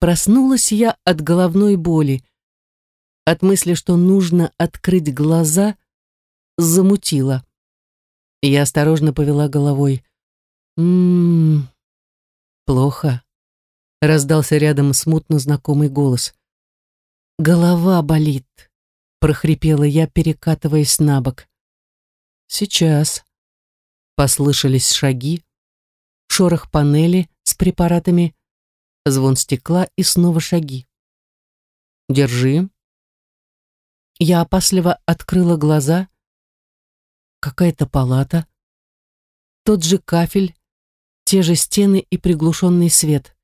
Проснулась я от головной боли. От мысли, что нужно открыть глаза, замутила. Я осторожно повела головой. «М-м-м, плохо», — раздался рядом смутно знакомый голос. «Голова болит», — прохрипела я, перекатываясь на бок. «Сейчас», — послышались шаги, шорох панели с препаратами, звон стекла и снова шаги. «Держи». Я опасливо открыла глаза. Какая-то палата. Тот же кафель, те же стены и приглушенный свет.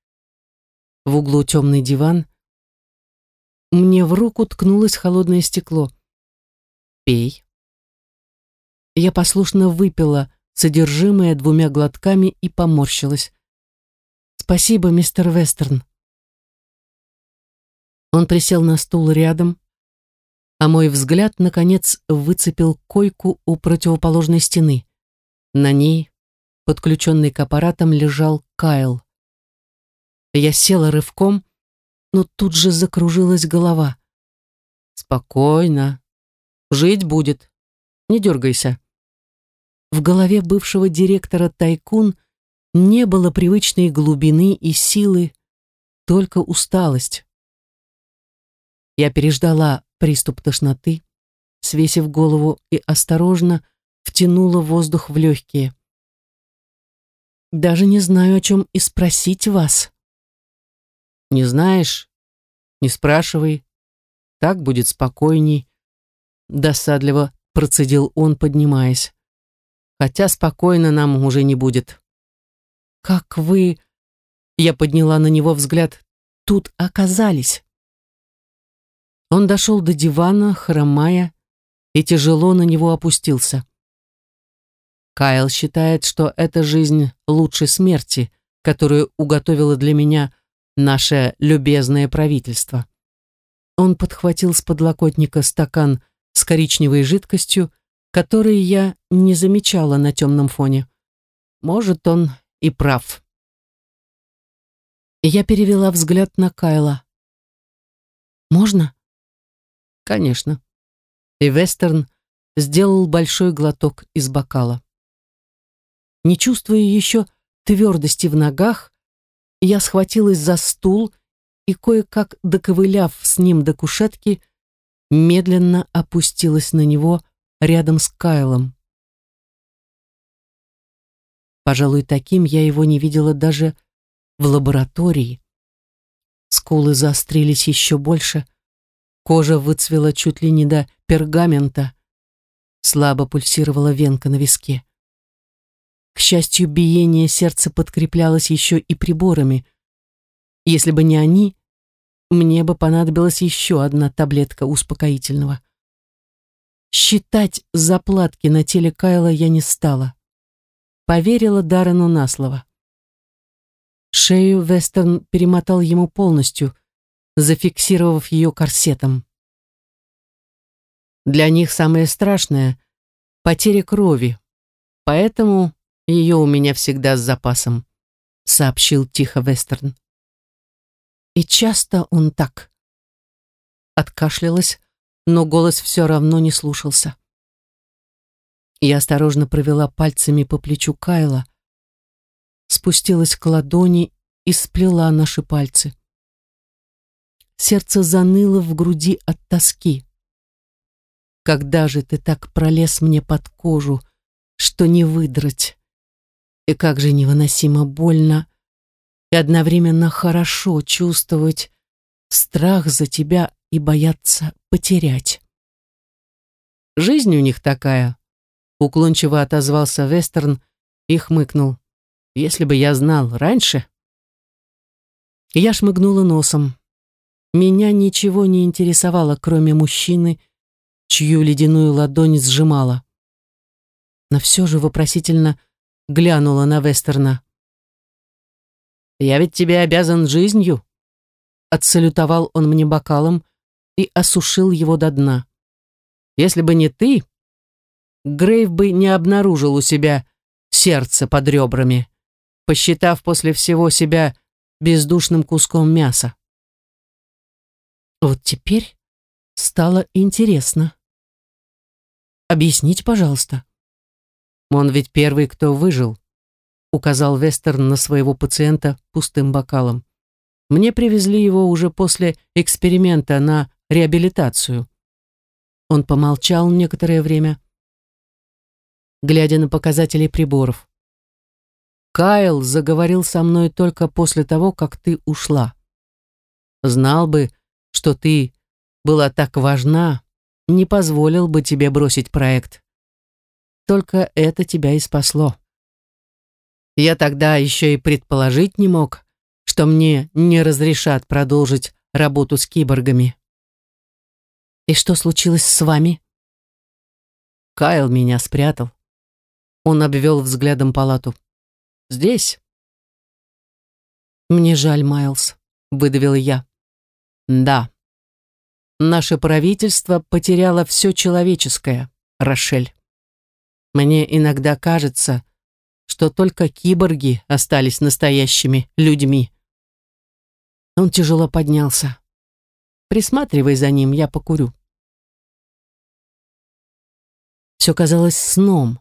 В углу темный диван. Мне в руку ткнулось холодное стекло. «Пей». Я послушно выпила содержимое двумя глотками и поморщилась. «Спасибо, мистер Вестерн». Он присел на стул рядом, а мой взгляд, наконец, выцепил койку у противоположной стены. На ней, подключенный к аппаратам, лежал Кайл. Я села рывком, но тут же закружилась голова. «Спокойно. Жить будет. Не дергайся». В голове бывшего директора Тайкун не было привычной глубины и силы, только усталость. Я переждала приступ тошноты, свесив голову и осторожно втянула воздух в легкие. «Даже не знаю, о чем и спросить вас». «Не знаешь? Не спрашивай. Так будет спокойней», — досадливо процедил он, поднимаясь. «Хотя спокойно нам уже не будет». «Как вы...» Я подняла на него взгляд. «Тут оказались». Он дошел до дивана, хромая, и тяжело на него опустился. Кайл считает, что эта жизнь лучше смерти, которую уготовило для меня наше любезное правительство. Он подхватил с подлокотника стакан с коричневой жидкостью, который я не замечала на темном фоне. Может, он и прав. Я перевела взгляд на Кайла. «Можно?» Конечно. И Вестерн сделал большой глоток из бокала. Не чувствуя еще твердости в ногах, я схватилась за стул и, кое-как доковыляв с ним до кушетки, медленно опустилась на него рядом с Кайлом. Пожалуй, таким я его не видела даже в лаборатории. Скулы заострились еще больше, Кожа выцвела чуть ли не до пергамента. Слабо пульсировала венка на виске. К счастью, биение сердца подкреплялось еще и приборами. Если бы не они, мне бы понадобилась еще одна таблетка успокоительного. Считать заплатки на теле Кайла я не стала. Поверила Даррену на слово. Шею Вестерн перемотал ему полностью, зафиксировав ее корсетом. Для них самое страшное — потеря крови, поэтому ее у меня всегда с запасом, сообщил тихо Вестерн. И часто он так. Откашлялась, но голос все равно не слушался. Я осторожно провела пальцами по плечу Кайла, спустилась к ладони и сплела наши пальцы. Сердце заныло в груди от тоски. Когда же ты так пролез мне под кожу, что не выдрать? И как же невыносимо больно и одновременно хорошо чувствовать страх за тебя и бояться потерять. Жизнь у них такая, уклончиво отозвался Вестерн и хмыкнул. Если бы я знал раньше. Я шмыгнула носом. Меня ничего не интересовало, кроме мужчины, чью ледяную ладонь сжимала. Но все же вопросительно глянула на Вестерна. «Я ведь тебе обязан жизнью», — отсалютовал он мне бокалом и осушил его до дна. «Если бы не ты, Грейв бы не обнаружил у себя сердце под ребрами, посчитав после всего себя бездушным куском мяса. Вот теперь стало интересно. Объясните, пожалуйста. Он ведь первый, кто выжил, указал Вестерн на своего пациента пустым бокалом. Мне привезли его уже после эксперимента на реабилитацию. Он помолчал некоторое время, глядя на показатели приборов. Кайл заговорил со мной только после того, как ты ушла. Знал бы, что ты была так важна, не позволил бы тебе бросить проект. Только это тебя и спасло. Я тогда еще и предположить не мог, что мне не разрешат продолжить работу с киборгами. И что случилось с вами? Кайл меня спрятал. Он обвел взглядом палату. Здесь. Мне жаль, Майлз, выдавил я. Да. Наше правительство потеряло все человеческое, Рошель. Мне иногда кажется, что только киборги остались настоящими людьми. Он тяжело поднялся. Присматривай за ним, я покурю. Все казалось сном.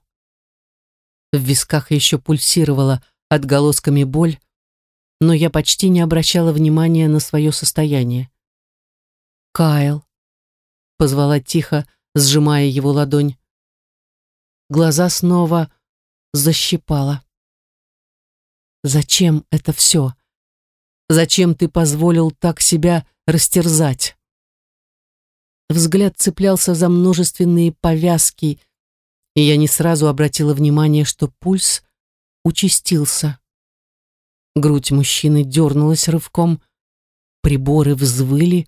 В висках еще пульсировала отголосками боль, но я почти не обращала внимания на свое состояние. «Кайл», — позвала тихо, сжимая его ладонь. Глаза снова защипала. «Зачем это все? Зачем ты позволил так себя растерзать?» Взгляд цеплялся за множественные повязки, и я не сразу обратила внимание, что пульс участился. Грудь мужчины дернулась рывком, приборы взвыли,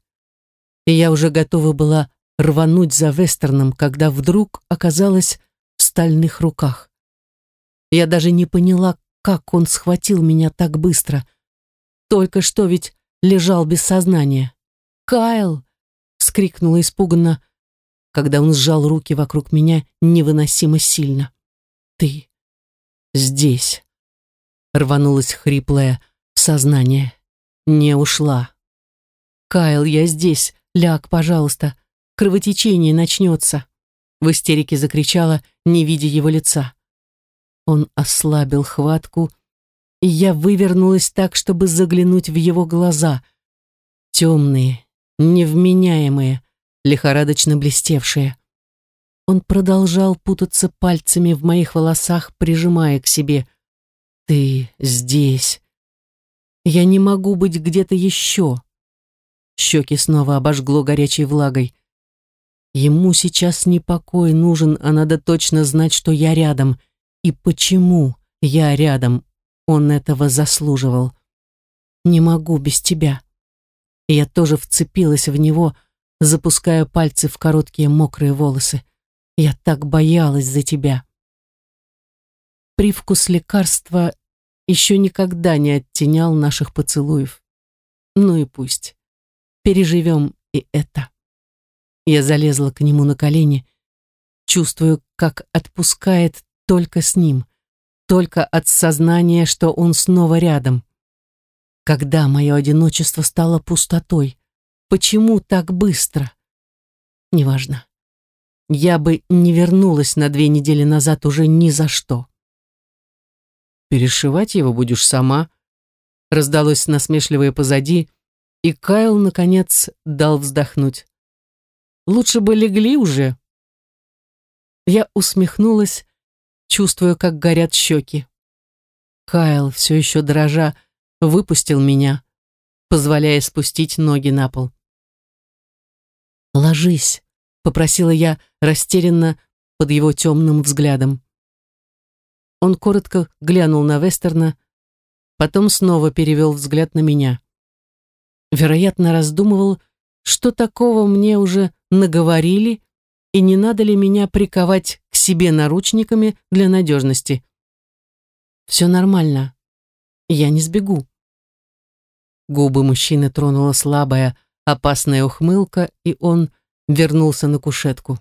и я уже готова была рвануть за вестерном, когда вдруг оказалась в стальных руках. Я даже не поняла, как он схватил меня так быстро. Только что ведь лежал без сознания. «Кайл!» — вскрикнула испуганно, когда он сжал руки вокруг меня невыносимо сильно. «Ты здесь!» Рванулась хриплое в сознание. Не ушла. «Кайл, я здесь! Ляг, пожалуйста! Кровотечение начнется!» В истерике закричала, не видя его лица. Он ослабил хватку, и я вывернулась так, чтобы заглянуть в его глаза. Темные, невменяемые, лихорадочно блестевшие. Он продолжал путаться пальцами в моих волосах, прижимая к себе. «Ты здесь. Я не могу быть где-то еще». Щеки снова обожгло горячей влагой. Ему сейчас не покой нужен, а надо точно знать, что я рядом. И почему я рядом? Он этого заслуживал. Не могу без тебя. я тоже вцепилась в него, запуская пальцы в короткие мокрые волосы. Я так боялась за тебя. Привкус лекарства еще никогда не оттенял наших поцелуев. Ну и пусть. Переживем и это. Я залезла к нему на колени, чувствую, как отпускает только с ним, только от сознания, что он снова рядом. Когда мое одиночество стало пустотой, Почему так быстро? Неважно. Я бы не вернулась на две недели назад уже ни за что. «Перешивать его будешь сама», — раздалось насмешливое позади, и Кайл, наконец, дал вздохнуть. «Лучше бы легли уже». Я усмехнулась, чувствуя, как горят щеки. Кайл, все еще дрожа, выпустил меня, позволяя спустить ноги на пол. «Ложись», — попросила я растерянно под его темным взглядом. Он коротко глянул на Вестерна, потом снова перевел взгляд на меня. Вероятно, раздумывал, что такого мне уже наговорили, и не надо ли меня приковать к себе наручниками для надежности. Все нормально. Я не сбегу. Губы мужчины тронула слабая, опасная ухмылка, и он вернулся на кушетку.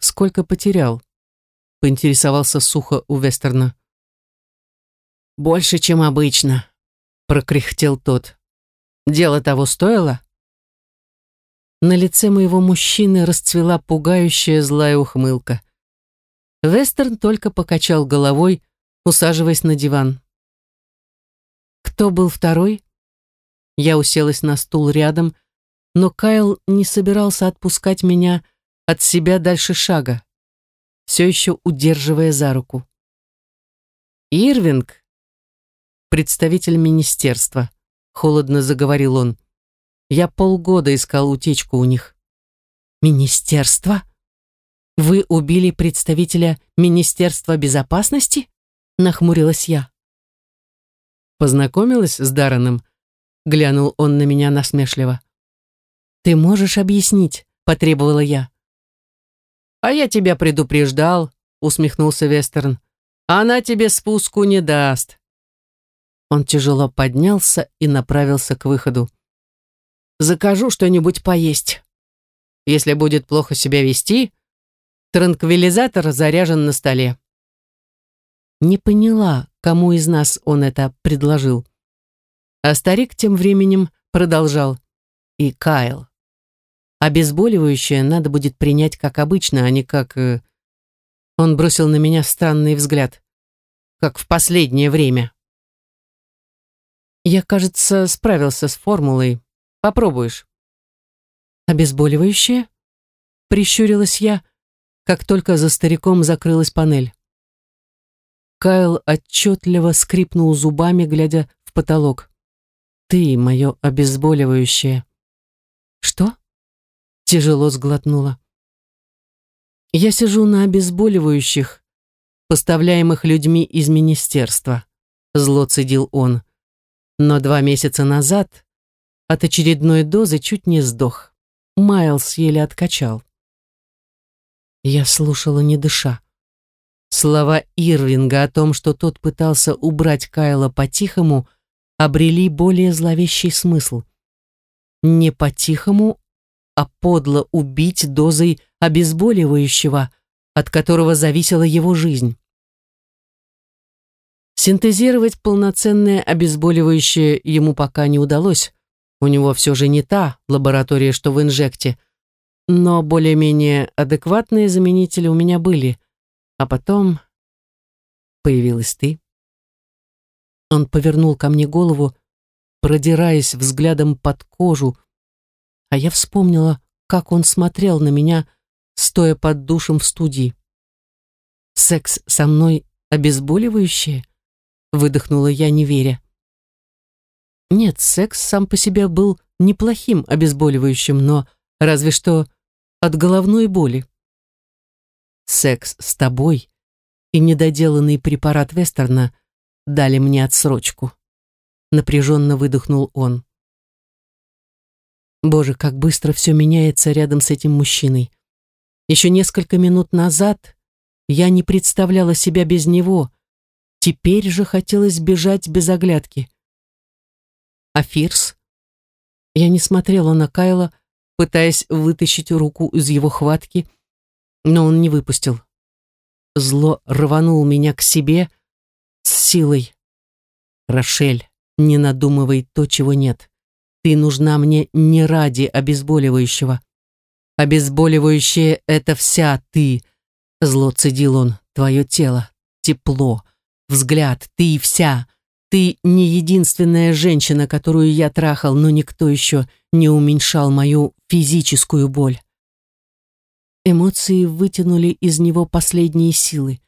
«Сколько потерял?» — поинтересовался сухо у Вестерна. «Больше, чем обычно», — прокряхтел тот. «Дело того стоило?» На лице моего мужчины расцвела пугающая злая ухмылка. Вестерн только покачал головой, усаживаясь на диван. Кто был второй? Я уселась на стул рядом, но Кайл не собирался отпускать меня от себя дальше шага, все еще удерживая за руку. «Ирвинг», представитель министерства», — холодно заговорил он. «Я полгода искал утечку у них». «Министерство? Вы убили представителя Министерства безопасности?» — нахмурилась я. «Познакомилась с Дарреном?» — глянул он на меня насмешливо. «Ты можешь объяснить?» — потребовала я. «А я тебя предупреждал», — усмехнулся Вестерн. Она тебе спуску не даст. Он тяжело поднялся и направился к выходу. Закажу что-нибудь поесть. Если будет плохо себя вести, транквилизатор заряжен на столе. Не поняла, кому из нас он это предложил. А старик тем временем продолжал. И Кайл. Обезболивающее надо будет принять как обычно, а не как... Э, он бросил на меня странный взгляд. Как в последнее время. Я, кажется, справился с формулой. Попробуешь. Обезболивающее? Прищурилась я, как только за стариком закрылась панель. Кайл отчетливо скрипнул зубами, глядя в потолок. «Ты мое обезболивающее». «Что?» Тяжело сглотнула. Я сижу на обезболивающих, поставляемых людьми из министерства, зло цедил он. Но два месяца назад от очередной дозы чуть не сдох. Майлз еле откачал. Я слушала, не дыша. Слова Ирвинга о том, что тот пытался убрать Кайла по-тихому, обрели более зловещий смысл. Не по-тихому, а подло убить дозой обезболивающего, от которого зависела его жизнь. Синтезировать полноценное обезболивающее ему пока не удалось. У него все же не та лаборатория, что в инжекте. Но более-менее адекватные заменители у меня были. А потом появилась ты. Он повернул ко мне голову, продираясь взглядом под кожу, а я вспомнила, как он смотрел на меня, стоя под душем в студии. «Секс со мной обезболивающее?» — выдохнула я, не веря. Нет, секс сам по себе был неплохим обезболивающим, но разве что от головной боли. Секс с тобой и недоделанный препарат Вестерна дали мне отсрочку. Напряженно выдохнул он. Боже, как быстро все меняется рядом с этим мужчиной. Еще несколько минут назад я не представляла себя без него. Теперь же хотелось бежать без оглядки. А Фирс? Я не смотрела на Кайла, пытаясь вытащить руку из его хватки, но он не выпустил. Зло рванул меня к себе силой. «Рошель, не надумывай то, чего нет. Ты нужна мне не ради обезболивающего. Обезболивающее — это вся ты, зло цедил он, твое тело, тепло, взгляд, ты вся. Ты не единственная женщина, которую я трахал, но никто еще не уменьшал мою физическую боль. Эмоции вытянули из него последние силы.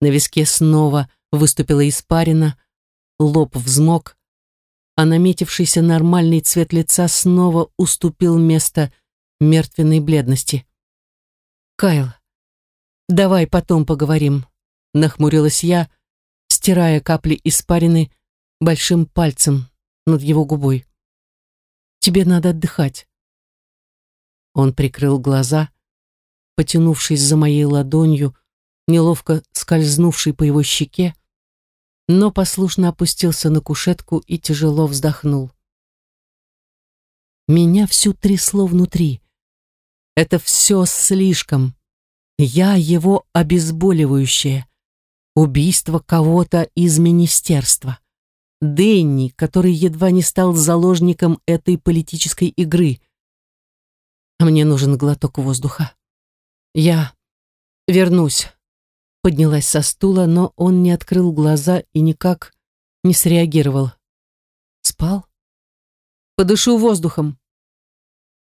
На виске снова выступила испарина, лоб взмок, а наметившийся нормальный цвет лица снова уступил место мертвенной бледности. «Кайл, давай потом поговорим», — нахмурилась я, стирая капли испарины большим пальцем над его губой. «Тебе надо отдыхать». Он прикрыл глаза, потянувшись за моей ладонью, неловко скользнувшей по его щеке, но послушно опустился на кушетку и тяжело вздохнул. Меня всю трясло внутри. Это все слишком. Я его обезболивающее. Убийство кого-то из министерства. Дэнни, который едва не стал заложником этой политической игры. а мне нужен глоток воздуха. Я вернусь. Поднялась со стула, но он не открыл глаза и никак не среагировал. Спал? Подышу воздухом.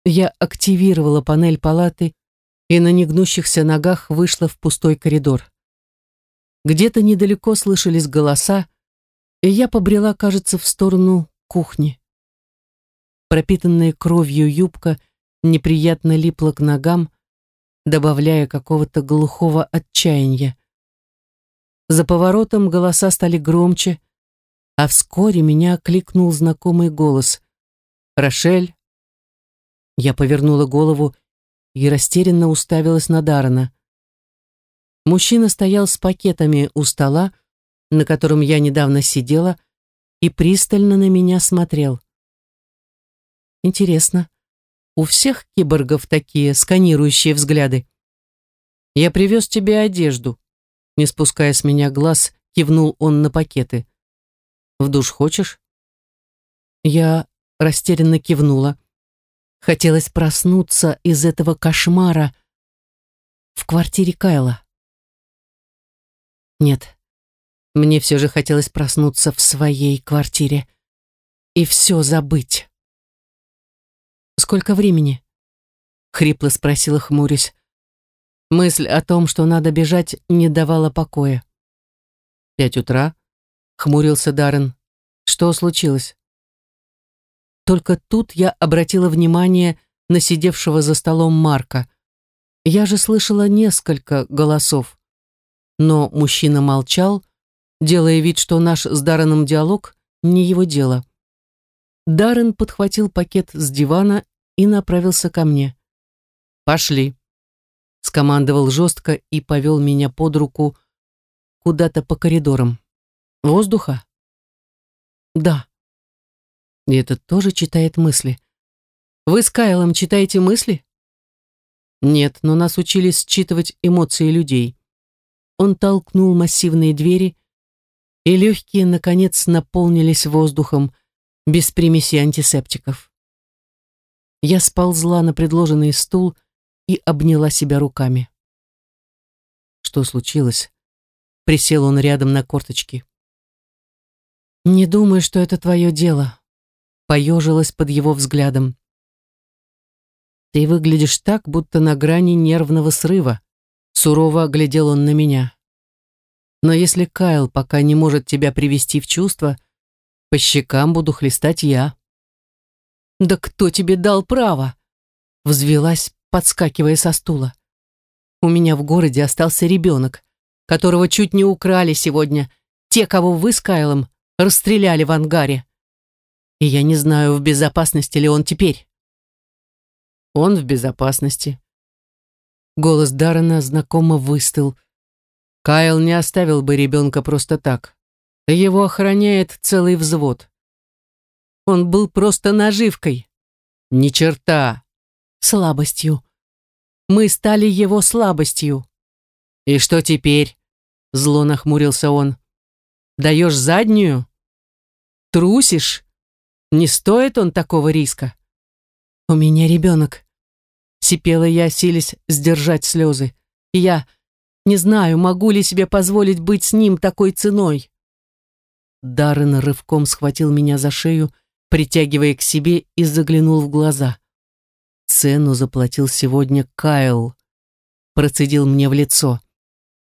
Я активировала панель палаты и на негнущихся ногах вышла в пустой коридор. Где-то недалеко слышались голоса, и я побрела, кажется, в сторону кухни. Пропитанная кровью юбка неприятно липла к ногам, добавляя какого-то глухого отчаяния. За поворотом голоса стали громче, а вскоре меня кликнул знакомый голос. «Рошель?» Я повернула голову и растерянно уставилась на Даррена. Мужчина стоял с пакетами у стола, на котором я недавно сидела, и пристально на меня смотрел. Интересно, у всех киборгов такие сканирующие взгляды? Я привез тебе одежду. Не спуская с меня глаз, кивнул он на пакеты. В душ хочешь? Я растерянно кивнула. Хотелось проснуться из этого кошмара в квартире Кайла. Нет, мне все же хотелось проснуться в своей квартире и все забыть. «Сколько времени?» — хрипло спросила, хмурясь. Мысль о том, что надо бежать, не давала покоя. «Пять утра?» — хмурился Даррен. «Что случилось?» Только тут я обратила внимание на сидевшего за столом Марка. Я же слышала несколько голосов. Но мужчина молчал, делая вид, что наш с Дарреном диалог не его дело. Даррен подхватил пакет с дивана и направился ко мне. «Пошли», — скомандовал жестко и повел меня под руку куда-то по коридорам. «Воздуха?» «Да». И этот тоже читает мысли. «Вы с Кайлом читаете мысли?» «Нет, но нас учили считывать эмоции людей». Он толкнул массивные двери, и легкие, наконец, наполнились воздухом, без примеси антисептиков. Я сползла на предложенный стул и обняла себя руками. Что случилось? Присел он рядом на корточки. «Не думай, что это твое дело», — поежилась под его взглядом. «Ты выглядишь так, будто на грани нервного срыва», — сурово глядел он на меня. «Но если Кайл пока не может тебя привести в чувство, по щекам буду хлестать я». «Да кто тебе дал право?» Взвелась, подскакивая со стула. «У меня в городе остался ребенок, которого чуть не украли сегодня, те, кого вы с Кайлом расстреляли в ангаре. И я не знаю, в безопасности ли он теперь». «Он в безопасности». Голос Даррена знакомо выстыл. Кайл не оставил бы ребенка просто так. Его охраняет целый взвод. Он был просто наживкой. Ни черта. Слабостью. Мы стали его слабостью. И что теперь? Зло нахмурился он. Даешь заднюю? Трусишь? Не стоит он такого риска. У меня ребенок. Сипела я, силясь сдержать слезы. я не знаю, могу ли себе позволить быть с ним такой ценой. Даррен рывком схватил меня за шею, притягивая к себе и заглянул в глаза. Цену заплатил сегодня Кайл. Процедил мне в лицо.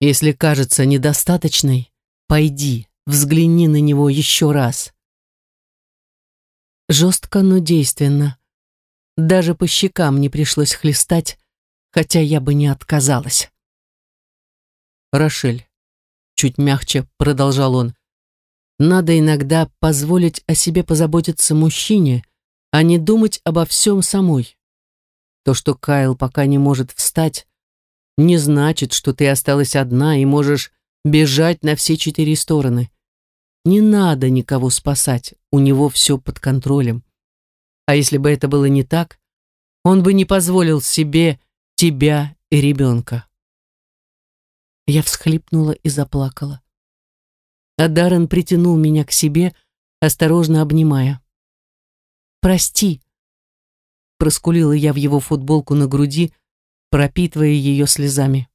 Если кажется недостаточной, пойди, взгляни на него еще раз. Жестко, но действенно. Даже по щекам не пришлось хлестать, хотя я бы не отказалась. «Рошель», — чуть мягче продолжал он, надо иногда позволить о себе позаботиться мужчине, а не думать обо всем самой. То, что Кайл пока не может встать, не значит, что ты осталась одна и можешь бежать на все четыре стороны. Не надо никого спасать, у него все под контролем. А если бы это было не так, он бы не позволил себе тебя и ребенка. Я всхлипнула и заплакала а Даррен притянул меня к себе, осторожно обнимая. «Прости», проскулила я в его футболку на груди, пропитывая ее слезами.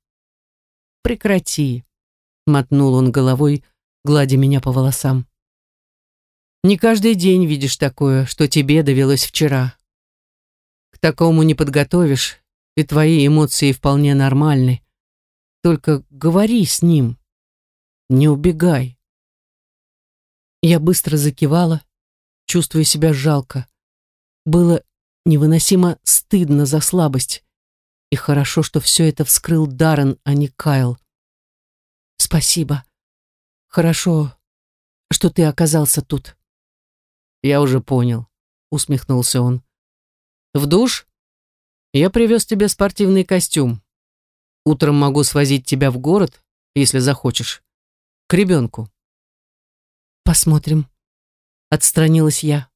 «Прекрати», — мотнул он головой, гладя меня по волосам. «Не каждый день видишь такое, что тебе довелось вчера. К такому не подготовишь, и твои эмоции вполне нормальны. Только говори с ним, не убегай». Я быстро закивала, чувствуя себя жалко. Было невыносимо стыдно за слабость. И хорошо, что все это вскрыл Даррен, а не Кайл. Спасибо. Хорошо, что ты оказался тут. Я уже понял, усмехнулся он. В душ? Я привез тебе спортивный костюм. Утром могу свозить тебя в город, если захочешь. К ребенку. Посмотрим. Отстранилась я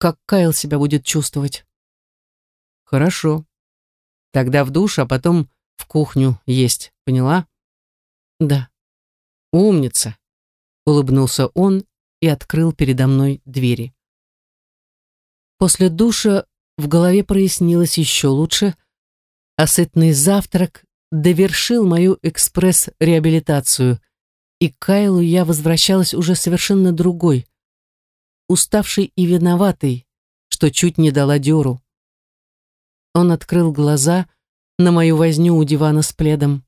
как Кайл себя будет чувствовать. Хорошо. Тогда в душ, а потом в кухню есть, поняла? Да. Умница. Улыбнулся он и открыл передо мной двери. После душа в голове прояснилось еще лучше, а сытный завтрак довершил мою экспресс-реабилитацию, и к Кайлу я возвращалась уже совершенно другой, уставший и виноватый, что чуть не дала дёру. Он открыл глаза на мою возню у дивана с пледом.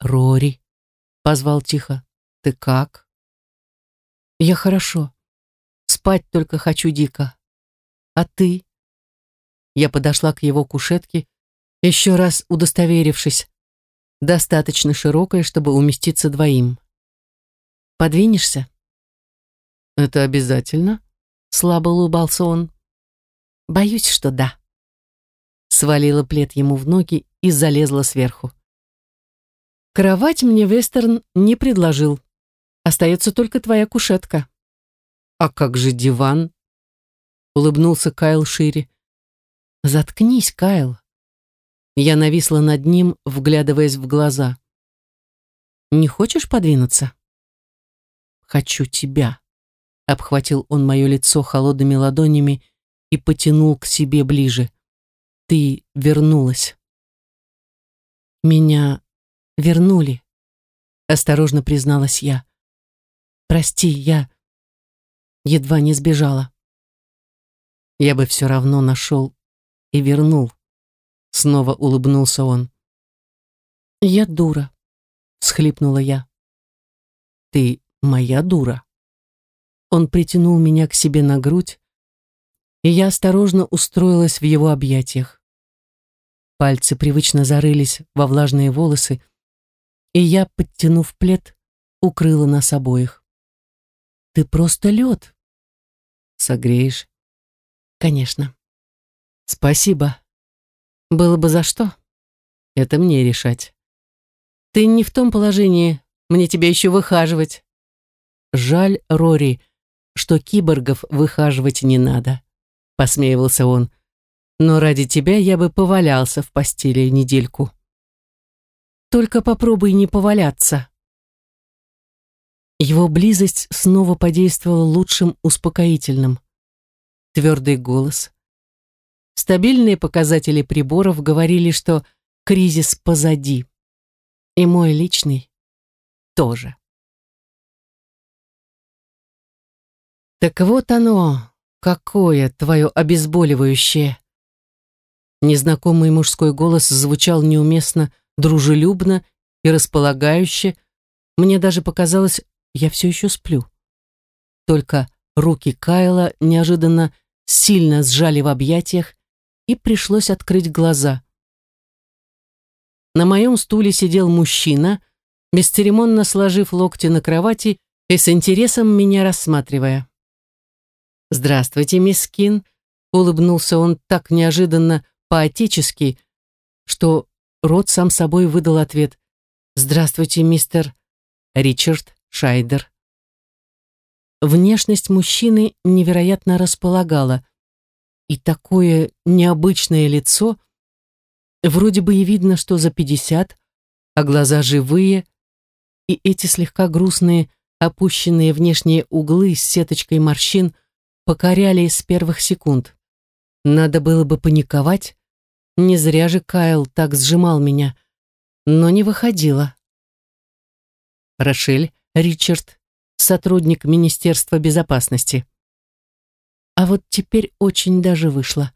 «Рори», — позвал тихо, — «ты как?» «Я хорошо. Спать только хочу дико. А ты?» Я подошла к его кушетке, еще раз удостоверившись, достаточно широкая, чтобы уместиться двоим. «Подвинешься?» «Это обязательно?» — слабо улыбался он. «Боюсь, что да». Свалила плед ему в ноги и залезла сверху. «Кровать мне Вестерн не предложил. Остается только твоя кушетка». «А как же диван?» — улыбнулся Кайл шире. «Заткнись, Кайл». Я нависла над ним, вглядываясь в глаза. «Не хочешь подвинуться?» «Хочу тебя», Обхватил он мое лицо холодными ладонями и потянул к себе ближе. Ты вернулась. Меня вернули, осторожно призналась я. Прости, я едва не сбежала. Я бы все равно нашел и вернул. Снова улыбнулся он. Я дура, всхлипнула я. Ты моя дура. Он притянул меня к себе на грудь, и я осторожно устроилась в его объятиях. Пальцы привычно зарылись во влажные волосы, и я, подтянув плед, укрыла нас обоих. «Ты просто лед!» «Согреешь?» «Конечно». «Спасибо. Было бы за что. Это мне решать. Ты не в том положении, мне тебя еще выхаживать». «Жаль, Рори, что киборгов выхаживать не надо», — посмеивался он. «Но ради тебя я бы повалялся в постели недельку». «Только попробуй не поваляться». Его близость снова подействовала лучшим успокоительным. Твердый голос. Стабильные показатели приборов говорили, что кризис позади. И мой личный тоже. Так вот оно, какое твое обезболивающее. Незнакомый мужской голос звучал неуместно, дружелюбно и располагающе. Мне даже показалось, я все еще сплю. Только руки Кайла неожиданно сильно сжали в объятиях, и пришлось открыть глаза. На моем стуле сидел мужчина, бесцеремонно сложив локти на кровати и с интересом меня рассматривая. «Здравствуйте, мисс Кин», — улыбнулся он так неожиданно по-отечески, что рот сам собой выдал ответ «Здравствуйте, мистер Ричард Шайдер». Внешность мужчины невероятно располагала, и такое необычное лицо, вроде бы и видно, что за пятьдесят, а глаза живые, и эти слегка грустные, опущенные внешние углы с сеточкой морщин — покоряли с первых секунд. Надо было бы паниковать. Не зря же Кайл так сжимал меня. Но не выходило. Рошель, Ричард, сотрудник Министерства безопасности. А вот теперь очень даже вышло.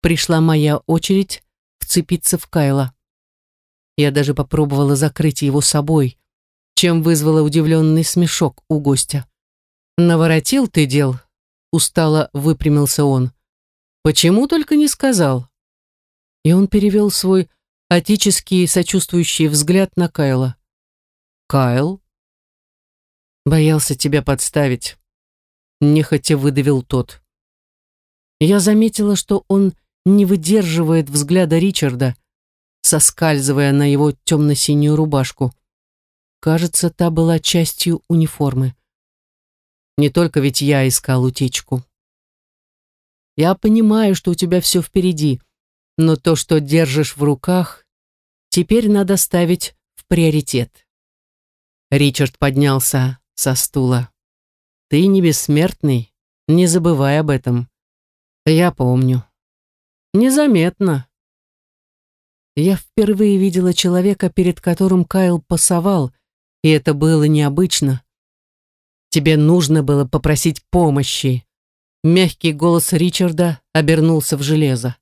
Пришла моя очередь вцепиться в Кайла. Я даже попробовала закрыть его собой, чем вызвала удивленный смешок у гостя. «Наворотил ты дел?» — устало выпрямился он. «Почему только не сказал?» И он перевел свой отеческий сочувствующий взгляд на Кайла. «Кайл?» «Боялся тебя подставить», — нехотя выдавил тот. Я заметила, что он не выдерживает взгляда Ричарда, соскальзывая на его темно-синюю рубашку. Кажется, та была частью униформы. Не только ведь я искал утечку. Я понимаю, что у тебя все впереди, но то, что держишь в руках, теперь надо ставить в приоритет. Ричард поднялся со стула. Ты не бессмертный, не забывай об этом. Я помню. Незаметно. Я впервые видела человека, перед которым Кайл пасовал, и это было необычно. Тебе нужно было попросить помощи. Мягкий голос Ричарда обернулся в железо.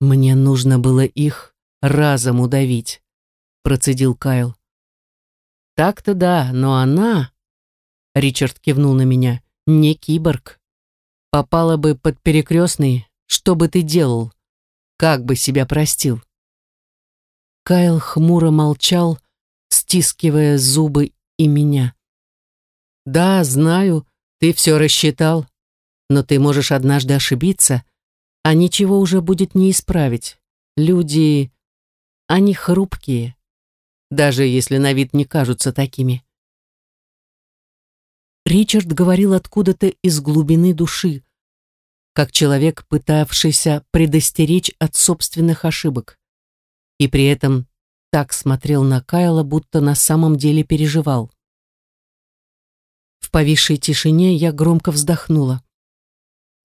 Мне нужно было их разом удавить, процедил Кайл. Так-то да, но она... Ричард кивнул на меня. Не киборг. Попала бы под перекрестный, что бы ты делал? Как бы себя простил? Кайл хмуро молчал, стискивая зубы и меня. «Да, знаю, ты все рассчитал, но ты можешь однажды ошибиться, а ничего уже будет не исправить. Люди, они хрупкие, даже если на вид не кажутся такими». Ричард говорил откуда-то из глубины души, как человек, пытавшийся предостеречь от собственных ошибок. И при этом так смотрел на Кайла, будто на самом деле переживал. В повисшей тишине я громко вздохнула.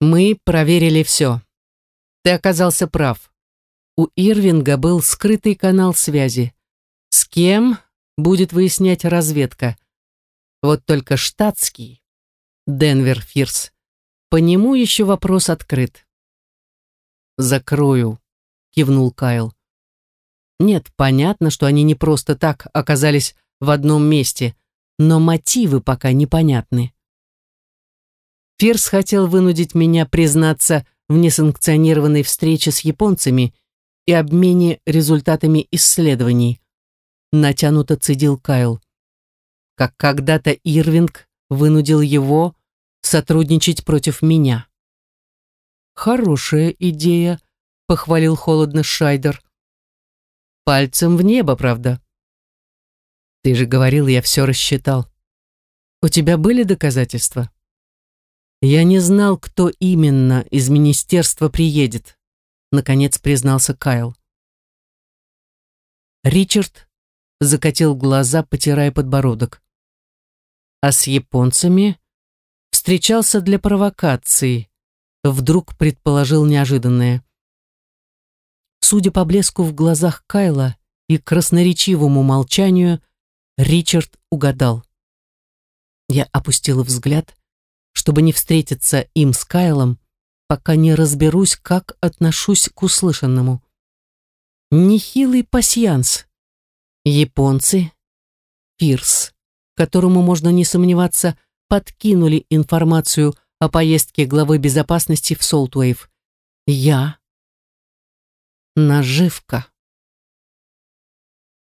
«Мы проверили все. Ты оказался прав. У Ирвинга был скрытый канал связи. С кем будет выяснять разведка? Вот только штатский, Денвер Фирс, по нему еще вопрос открыт. «Закрою», — кивнул Кайл. Нет, понятно, что они не просто так оказались в одном месте, но мотивы пока непонятны. Фирс хотел вынудить меня признаться в несанкционированной встрече с японцами и обмене результатами исследований. Натянуто цедил Кайл. Как когда-то Ирвинг вынудил его сотрудничать против меня. Хорошая идея, похвалил холодно Шайдер. Пальцем в небо, правда. Ты же говорил, я все рассчитал. У тебя были доказательства? Я не знал, кто именно из министерства приедет, наконец признался Кайл. Ричард закатил глаза, потирая подбородок. А с японцами встречался для провокации, вдруг предположил неожиданное. Судя по блеску в глазах Кайла и красноречивому молчанию, Ричард угадал. Я опустила взгляд, чтобы не встретиться им с Кайлом, пока не разберусь, как отношусь к услышанному. Нехилый пасьянс. Японцы. Пирс, которому можно не сомневаться, подкинули информацию о поездке главы безопасности в Солтуэйв. Я. Наживка.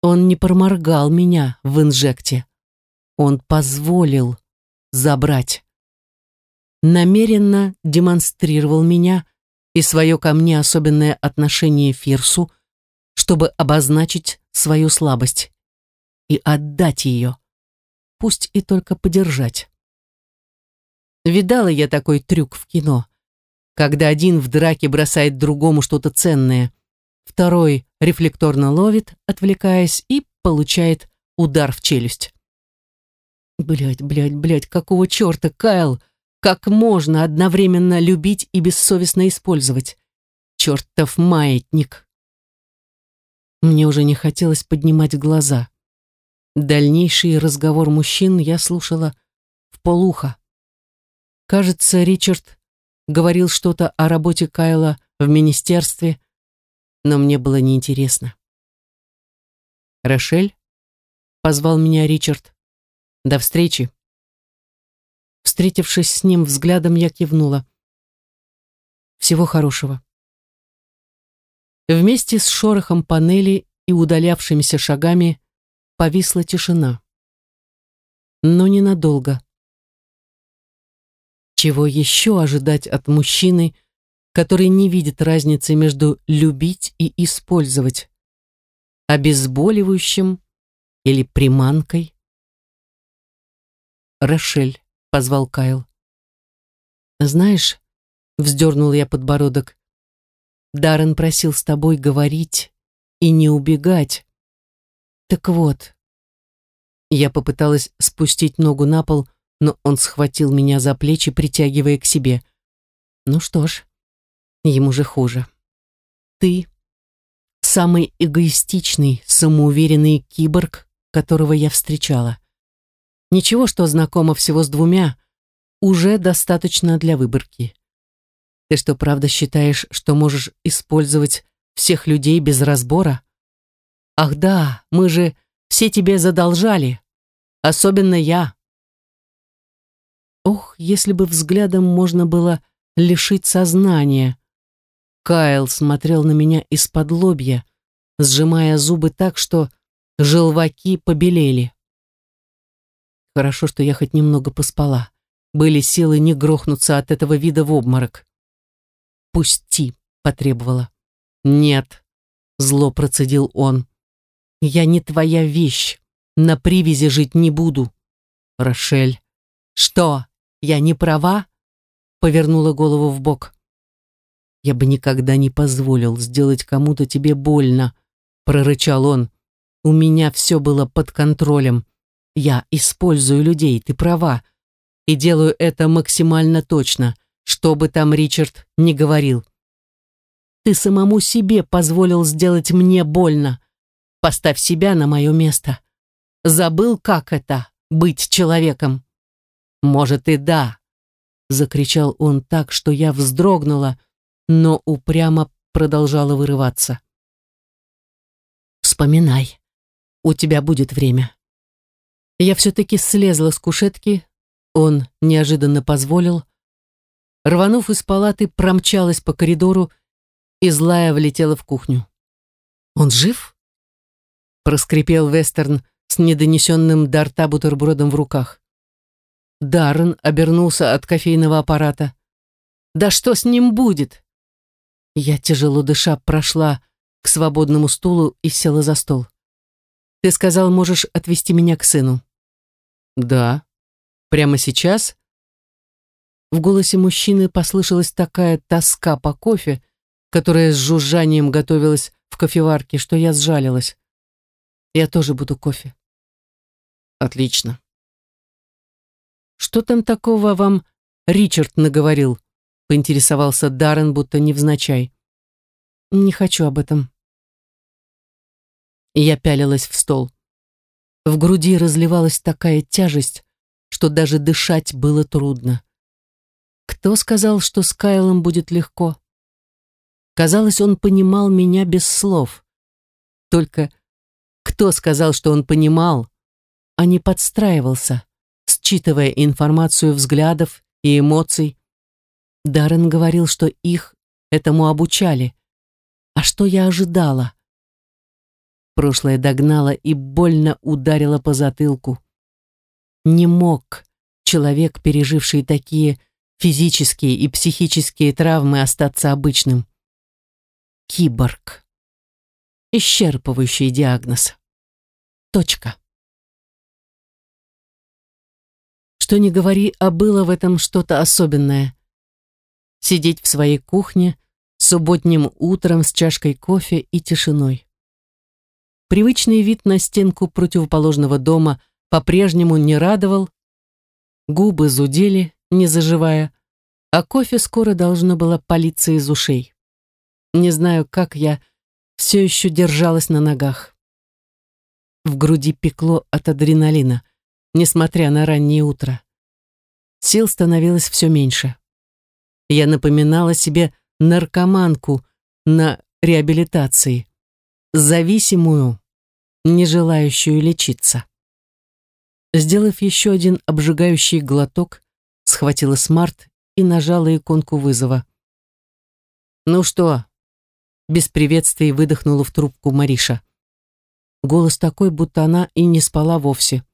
Он не проморгал меня в инжекте. Он позволил забрать. Намеренно демонстрировал меня и свое ко мне особенное отношение Фирсу, чтобы обозначить свою слабость и отдать ее, пусть и только подержать. Видала я такой трюк в кино, когда один в драке бросает другому что-то ценное, второй рефлекторно ловит, отвлекаясь, и получает удар в челюсть. Блять, блять, блять, какого черта, Кайл? Как можно одновременно любить и бессовестно использовать? Чертов маятник. Мне уже не хотелось поднимать глаза. Дальнейший разговор мужчин я слушала в полуха. Кажется, Ричард говорил что-то о работе Кайла в министерстве, но мне было неинтересно. «Рошель?» — позвал меня Ричард. «До встречи». Встретившись с ним взглядом, я кивнула. «Всего хорошего». Вместе с шорохом панели и удалявшимися шагами повисла тишина. Но ненадолго. Чего еще ожидать от мужчины, который не видит разницы между любить и использовать? Обезболивающим или приманкой? «Рошель», — позвал Кайл. «Знаешь», — вздернул я подбородок, Даррен просил с тобой говорить и не убегать. Так вот. Я попыталась спустить ногу на пол, но он схватил меня за плечи, притягивая к себе. Ну что ж, ему же хуже. Ты самый эгоистичный, самоуверенный киборг, которого я встречала. Ничего, что знакомо всего с двумя, уже достаточно для выборки. Ты что, правда считаешь, что можешь использовать всех людей без разбора? Ах да, мы же все тебе задолжали. Особенно я. Ох, если бы взглядом можно было лишить сознания. Кайл смотрел на меня из-под лобья, сжимая зубы так, что желваки побелели. Хорошо, что я хоть немного поспала. Были силы не грохнуться от этого вида в обморок. «Пусти», — потребовала. «Нет», — зло процедил он. «Я не твоя вещь. На привязи жить не буду». «Рошель». «Что, я не права?» Повернула голову в бок. «Я бы никогда не позволил сделать кому-то тебе больно», прорычал он. «У меня все было под контролем. Я использую людей, ты права. И делаю это максимально точно, что бы там Ричард ни говорил. Ты самому себе позволил сделать мне больно. Поставь себя на мое место. Забыл, как это — быть человеком? Может, и да, закричал он так, что я вздрогнула, но упрямо продолжала вырываться. Вспоминай, у тебя будет время. Я все-таки слезла с кушетки, он неожиданно позволил. Рванув из палаты, промчалась по коридору и злая влетела в кухню. «Он жив?» проскрипел Вестерн с недонесенным до рта бутербродом в руках. Даррен обернулся от кофейного аппарата. «Да что с ним будет?» Я, тяжело дыша, прошла к свободному стулу и села за стол. «Ты сказал, можешь отвезти меня к сыну?» «Да. Прямо сейчас?» В голосе мужчины послышалась такая тоска по кофе, которая с жужжанием готовилась в кофеварке, что я сжалилась. Я тоже буду кофе. Отлично. Что там такого вам Ричард наговорил? Поинтересовался Даррен, будто невзначай. Не хочу об этом. Я пялилась в стол. В груди разливалась такая тяжесть, что даже дышать было трудно. Кто сказал, что с Кайлом будет легко? Казалось, он понимал меня без слов. Только кто сказал, что он понимал, а не подстраивался, считывая информацию взглядов и эмоций? Даррен говорил, что их этому обучали. А что я ожидала? Прошлое догнало и больно ударило по затылку. Не мог человек, переживший такие физические и психические травмы, остаться обычным. Киборг. Исчерпывающий диагноз. Точка. Что ни говори, а было в этом что-то особенное. Сидеть в своей кухне субботним утром с чашкой кофе и тишиной. Привычный вид на стенку противоположного дома по-прежнему не радовал, губы зудели, не заживая, а кофе скоро должно было палиться из ушей. Не знаю, как я все еще держалась на ногах. В груди пекло от адреналина, несмотря на раннее утро. Сил становилось все меньше. Я напоминала себе наркоманку на реабилитации, зависимую, не желающую лечиться. Сделав еще один обжигающий глоток, схватила смарт и нажала иконку вызова. «Ну что?» Без приветствий выдохнула в трубку Мариша. Голос такой, будто она и не спала вовсе.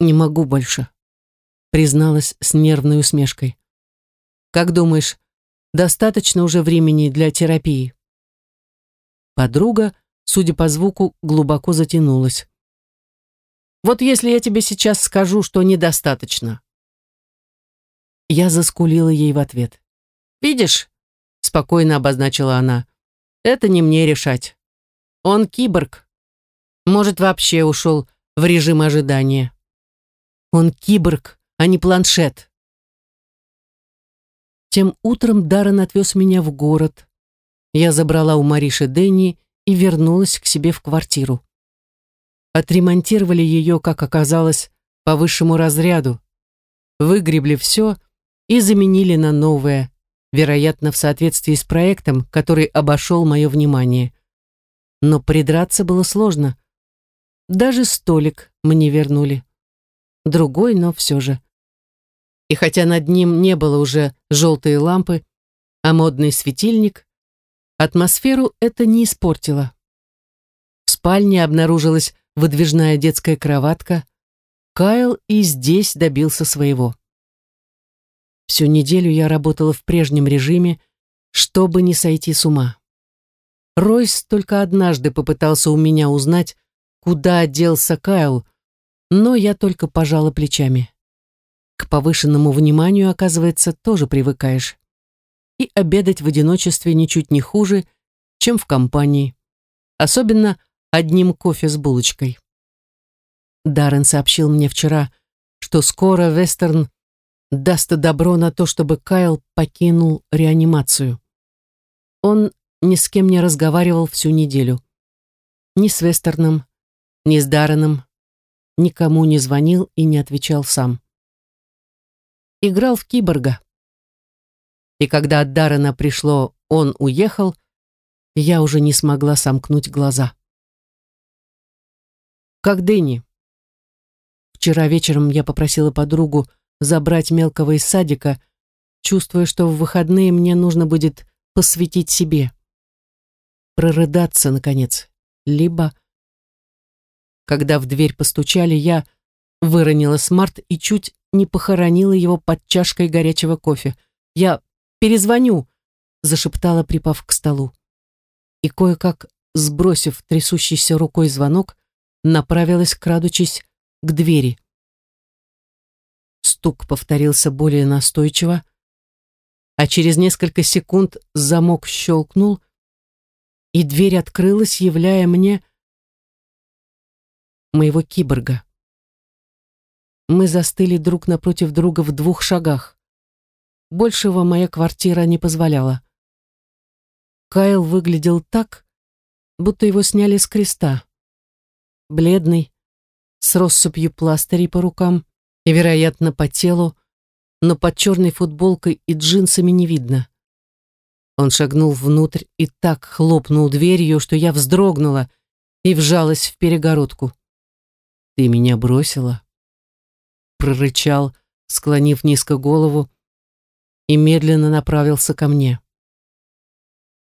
«Не могу больше», призналась с нервной усмешкой. «Как думаешь, достаточно уже времени для терапии?» Подруга, судя по звуку, глубоко затянулась. «Вот если я тебе сейчас скажу, что недостаточно, я заскулила ей в ответ. «Видишь?» — спокойно обозначила она. «Это не мне решать. Он киборг. Может, вообще ушел в режим ожидания. Он киборг, а не планшет». Тем утром Даррен отвез меня в город. Я забрала у Мариши Дэнни и вернулась к себе в квартиру. Отремонтировали ее, как оказалось, по высшему разряду. Выгребли все и заменили на новое, вероятно, в соответствии с проектом, который обошел мое внимание. Но придраться было сложно. Даже столик мне вернули. Другой, но все же. И хотя над ним не было уже желтые лампы, а модный светильник, атмосферу это не испортило. В спальне обнаружилась выдвижная детская кроватка. Кайл и здесь добился своего. Всю неделю я работала в прежнем режиме, чтобы не сойти с ума. Ройс только однажды попытался у меня узнать, куда делся Кайл, но я только пожала плечами. К повышенному вниманию, оказывается, тоже привыкаешь. И обедать в одиночестве ничуть не хуже, чем в компании. Особенно одним кофе с булочкой. Даррен сообщил мне вчера, что скоро Вестерн даст добро на то, чтобы Кайл покинул реанимацию. Он ни с кем не разговаривал всю неделю. Ни с Вестерном, ни с Дарреном, никому не звонил и не отвечал сам. Играл в киборга. И когда от Даррена пришло «он уехал», я уже не смогла сомкнуть глаза. Как Дэнни. Вчера вечером я попросила подругу забрать мелкого из садика, чувствуя, что в выходные мне нужно будет посвятить себе. Прорыдаться, наконец. Либо... Когда в дверь постучали, я выронила смарт и чуть не похоронила его под чашкой горячего кофе. «Я перезвоню», — зашептала, припав к столу. И кое-как, сбросив трясущейся рукой звонок, направилась, крадучись, к двери. Стук повторился более настойчиво, а через несколько секунд замок щелкнул, и дверь открылась, являя мне моего киборга. Мы застыли друг напротив друга в двух шагах. Большего моя квартира не позволяла. Кайл выглядел так, будто его сняли с креста. Бледный, с россыпью пластырей по рукам, и, вероятно, по телу, но под черной футболкой и джинсами не видно. Он шагнул внутрь и так хлопнул дверью, что я вздрогнула и вжалась в перегородку. «Ты меня бросила?» Прорычал, склонив низко голову, и медленно направился ко мне.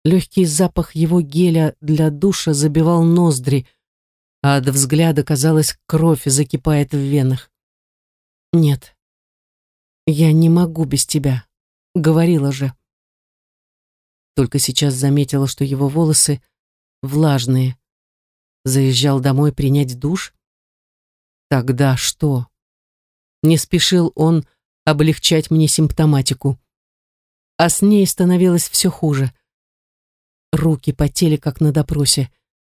Легкий запах его геля для душа забивал ноздри, а от взгляда, казалось, кровь закипает в венах. Нет. Я не могу без тебя. Говорила же. Только сейчас заметила, что его волосы влажные. Заезжал домой принять душ? Тогда что? Не спешил он облегчать мне симптоматику. А с ней становилось все хуже. Руки потели, как на допросе.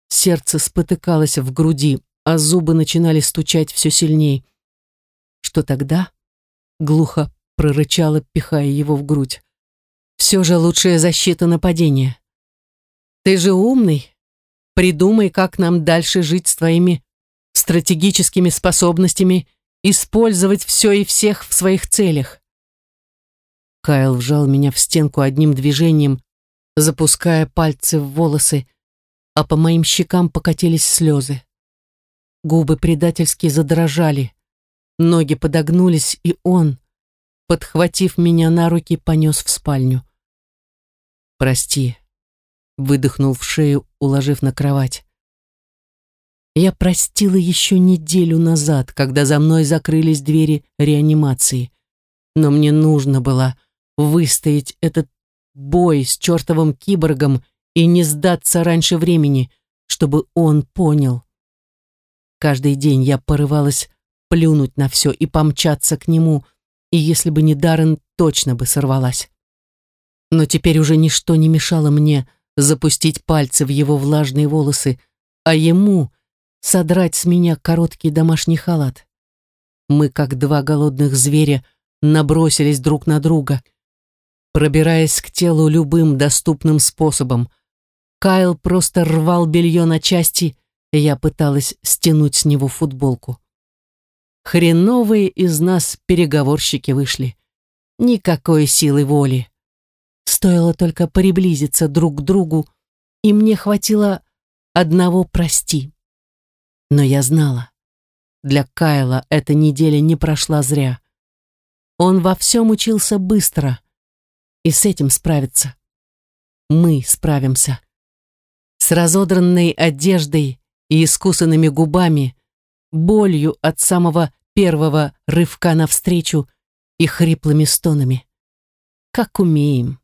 Сердце спотыкалось в груди, а зубы начинали стучать все сильнее что тогда, глухо прорычала, пихая его в грудь. «Все же лучшая защита нападения. Ты же умный. Придумай, как нам дальше жить с твоими стратегическими способностями, использовать все и всех в своих целях». Кайл вжал меня в стенку одним движением, запуская пальцы в волосы, а по моим щекам покатились слезы. Губы предательски задрожали, ноги подогнулись, и он, подхватив меня на руки, понес в спальню. «Прости», — выдохнул в шею, уложив на кровать. Я простила еще неделю назад, когда за мной закрылись двери реанимации. Но мне нужно было выстоять этот бой с чертовым киборгом и не сдаться раньше времени, чтобы он понял. Каждый день я порывалась плюнуть на все и помчаться к нему, и если бы не Даррен, точно бы сорвалась. Но теперь уже ничто не мешало мне запустить пальцы в его влажные волосы, а ему содрать с меня короткий домашний халат. Мы, как два голодных зверя, набросились друг на друга — пробираясь к телу любым доступным способом. Кайл просто рвал белье на части, и я пыталась стянуть с него футболку. Хреновые из нас переговорщики вышли. Никакой силы воли. Стоило только приблизиться друг к другу, и мне хватило одного «прости». Но я знала, для Кайла эта неделя не прошла зря. Он во всем учился быстро, и с этим справиться. Мы справимся. С разодранной одеждой и искусанными губами, болью от самого первого рывка навстречу и хриплыми стонами. Как умеем.